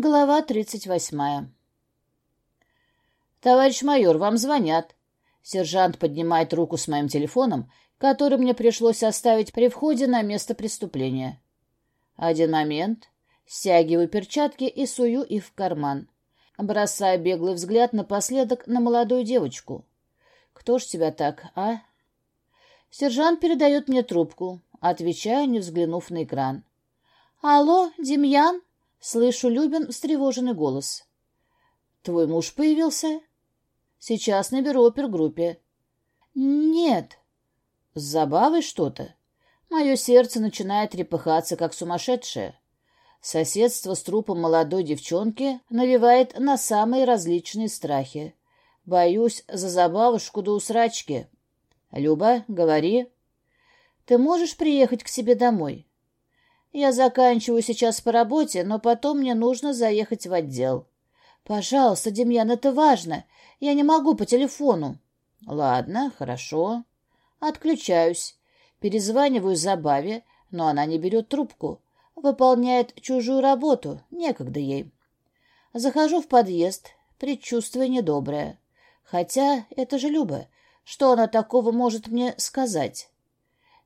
Глава тридцать восьмая. «Товарищ майор, вам звонят». Сержант поднимает руку с моим телефоном, который мне пришлось оставить при входе на место преступления. Один момент. Стягиваю перчатки и сую их в карман. Бросаю беглый взгляд напоследок на молодую девочку. «Кто ж тебя так, а?» Сержант передает мне трубку. Отвечаю, не взглянув на экран. «Алло, Демьян?» Слышу Любин встревоженный голос. «Твой муж появился?» «Сейчас наберу опергруппе». «Нет». «С забавой что-то?» Мое сердце начинает трепыхаться, как сумасшедшее. Соседство с трупом молодой девчонки навевает на самые различные страхи. Боюсь за забавушку до усрачки. «Люба, говори». «Ты можешь приехать к себе домой?» Я заканчиваю сейчас по работе, но потом мне нужно заехать в отдел. Пожалуйста, Демьян, это важно. Я не могу по телефону. Ладно, хорошо. Отключаюсь. Перезваниваю Забаве, но она не берет трубку. Выполняет чужую работу, некогда ей. Захожу в подъезд, предчувствие недоброе. Хотя это же Люба. Что она такого может мне сказать?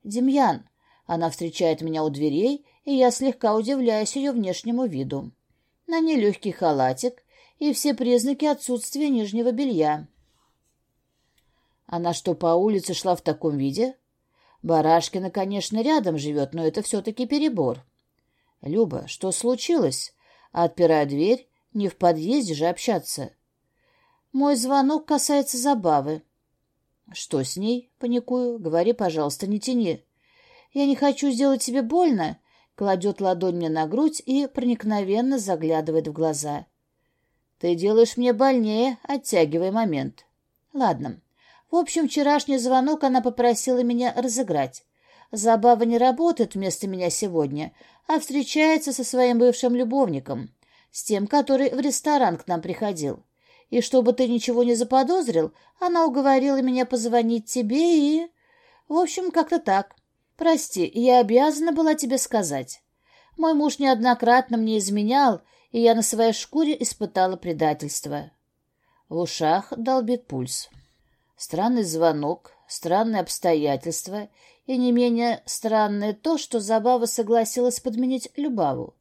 Демьян, она встречает меня у дверей и я слегка удивляюсь ее внешнему виду. На ней легкий халатик и все признаки отсутствия нижнего белья. Она что, по улице шла в таком виде? Барашкина, конечно, рядом живет, но это все-таки перебор. Люба, что случилось? Отпираю дверь, не в подъезде же общаться. Мой звонок касается забавы. Что с ней? Паникую. Говори, пожалуйста, не тяни. Я не хочу сделать тебе больно, кладет ладонь мне на грудь и проникновенно заглядывает в глаза. «Ты делаешь мне больнее, оттягивай момент». «Ладно. В общем, вчерашний звонок она попросила меня разыграть. Забава не работает вместо меня сегодня, а встречается со своим бывшим любовником, с тем, который в ресторан к нам приходил. И чтобы ты ничего не заподозрил, она уговорила меня позвонить тебе и... В общем, как-то так. «Прости, я обязана была тебе сказать. Мой муж неоднократно мне изменял, и я на своей шкуре испытала предательство». В ушах долбит пульс. Странный звонок, странные обстоятельства и не менее странное то, что Забава согласилась подменить Любаву.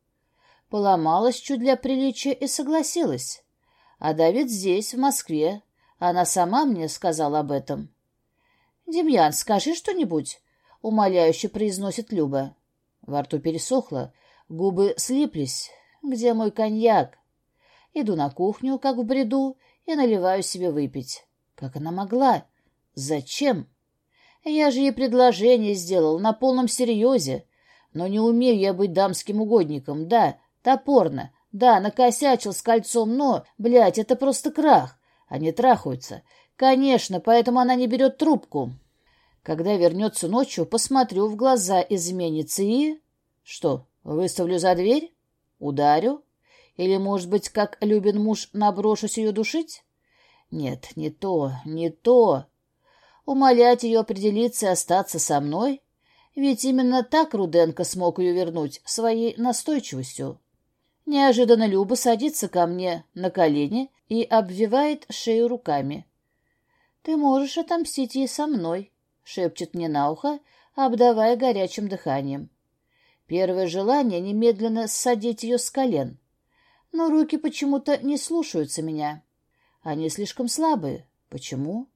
Поломалась чуть для приличия и согласилась. А Давид здесь, в Москве. Она сама мне сказала об этом. «Демьян, скажи что-нибудь. — умоляюще произносит Люба. Во рту пересохло, губы слиплись. «Где мой коньяк?» Иду на кухню, как в бреду, и наливаю себе выпить. Как она могла? Зачем? Я же ей предложение сделал на полном серьезе. Но не умею я быть дамским угодником, да, топорно, да, накосячил с кольцом, но, блядь, это просто крах. Они трахаются. Конечно, поэтому она не берет трубку. Когда вернется ночью, посмотрю в глаза изменится и... Что, выставлю за дверь? Ударю? Или, может быть, как любен муж, наброшусь ее душить? Нет, не то, не то. Умолять ее определиться и остаться со мной? Ведь именно так Руденко смог ее вернуть, своей настойчивостью. Неожиданно Люба садится ко мне на колени и обвивает шею руками. «Ты можешь отомстить ей со мной», — шепчет мне на ухо, обдавая горячим дыханием. Первое желание — немедленно ссадить ее с колен. Но руки почему-то не слушаются меня. Они слишком слабые. Почему?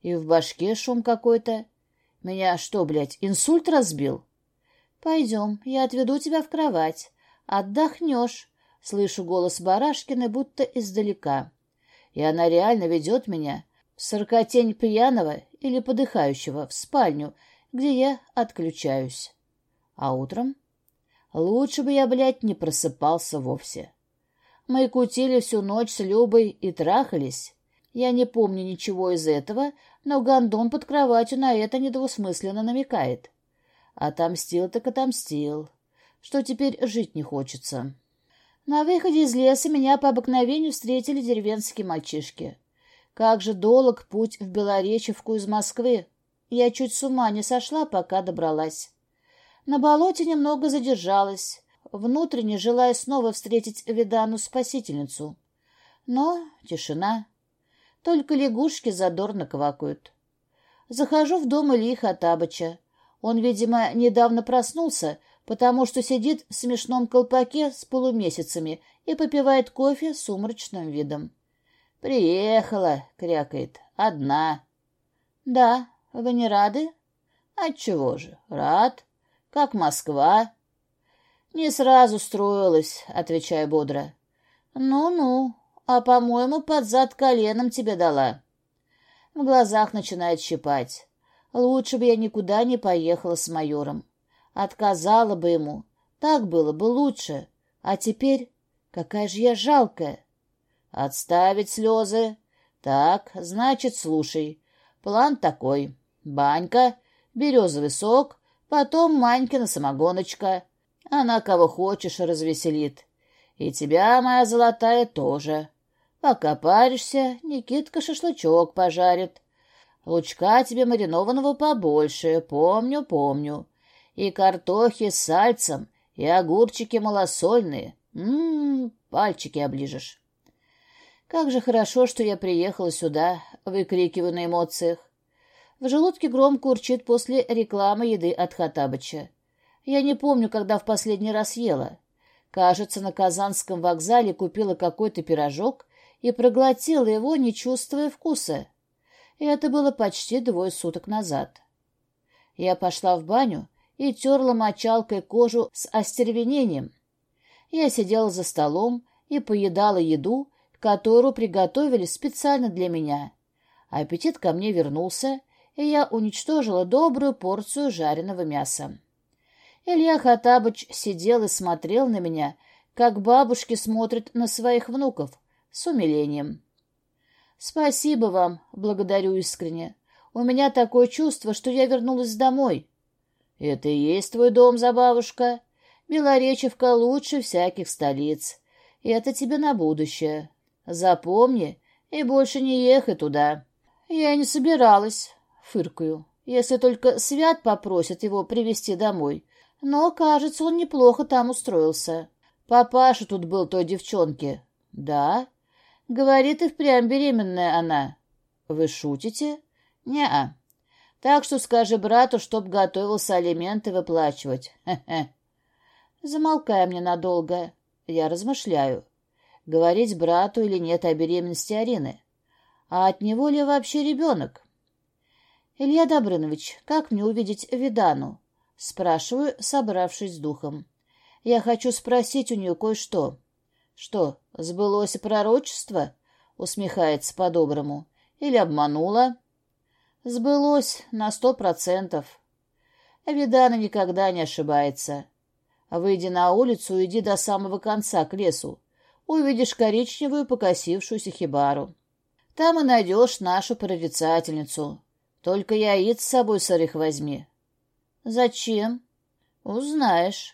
И в башке шум какой-то. Меня что, блядь, инсульт разбил? Пойдем, я отведу тебя в кровать. Отдохнешь. Слышу голос Барашкины, будто издалека. И она реально ведет меня, сорокотень пьяного или подыхающего в спальню, где я отключаюсь. А утром? Лучше бы я, блядь, не просыпался вовсе. Мы кутили всю ночь с Любой и трахались. Я не помню ничего из этого, но гондон под кроватью на это недвусмысленно намекает. Отомстил так отомстил. Что теперь жить не хочется. На выходе из леса меня по обыкновению встретили деревенские мальчишки. Как же долг путь в Белоречевку из Москвы. Я чуть с ума не сошла, пока добралась. На болоте немного задержалась. внутренне желая снова встретить Видану-спасительницу. Но тишина. Только лягушки задорно квакают. Захожу в дом Ильи Хатабыча. Он, видимо, недавно проснулся, потому что сидит в смешном колпаке с полумесяцами и попивает кофе с сумрачным видом. «Приехала», — крякает, — «одна». «Да, вы не рады?» «Отчего же? Рад. Как Москва?» «Не сразу строилась», — отвечаю бодро. «Ну-ну, а, по-моему, под зад коленом тебе дала». В глазах начинает щипать. Лучше бы я никуда не поехала с майором. Отказала бы ему. Так было бы лучше. А теперь какая же я жалкая. Отставить слезы. Так, значит, слушай. План такой. Банька, березовый сок, потом Манькина самогоночка. Она кого хочешь развеселит. И тебя, моя золотая, тоже. Пока паришься, Никитка шашлычок пожарит. Лучка тебе маринованного побольше, помню, помню. И картохи с сальцем, и огурчики малосольные. Ммм, пальчики оближешь. Как же хорошо, что я приехала сюда, выкрикиваю на эмоциях. В желудке громко урчит после рекламы еды от Хатабыча. Я не помню, когда в последний раз ела. Кажется, на Казанском вокзале купила какой-то пирожок и проглотила его, не чувствуя вкуса. И это было почти двое суток назад. Я пошла в баню и терла мочалкой кожу с остервенением. Я сидела за столом и поедала еду, которую приготовили специально для меня. Аппетит ко мне вернулся, и я уничтожила добрую порцию жареного мяса. Илья Хатабыч сидел и смотрел на меня, как бабушки смотрят на своих внуков, с умилением. «Спасибо вам, благодарю искренне. У меня такое чувство, что я вернулась домой». «Это и есть твой дом, забавушка. Белоречевка лучше всяких столиц. Это тебе на будущее. Запомни и больше не ехай туда». «Я не собиралась», — фыркаю, «если только Свят попросит его привезти домой. Но, кажется, он неплохо там устроился. Папаша тут был той девчонки». «Да?» «Говорит, и впрямь беременная она». «Вы шутите?» «Не-а. Так что скажи брату, чтоб готовился алименты выплачивать. Хе-хе». Замолкаем ненадолго. Я размышляю говорить брату или нет о беременности Арины. А от него ли вообще ребенок? «Илья Добрынович, как мне увидеть Видану?» Спрашиваю, собравшись с духом. «Я хочу спросить у нее кое-что». «Что, сбылось пророчество?» Усмехается по-доброму. «Или обманула?» «Сбылось на сто процентов». Видана никогда не ошибается. Выйди на улицу, иди до самого конца, к лесу увидишь коричневую покосившуюся хибару. Там и найдешь нашу прорицательницу. Только яиц с собой сырых возьми. Зачем? Узнаешь.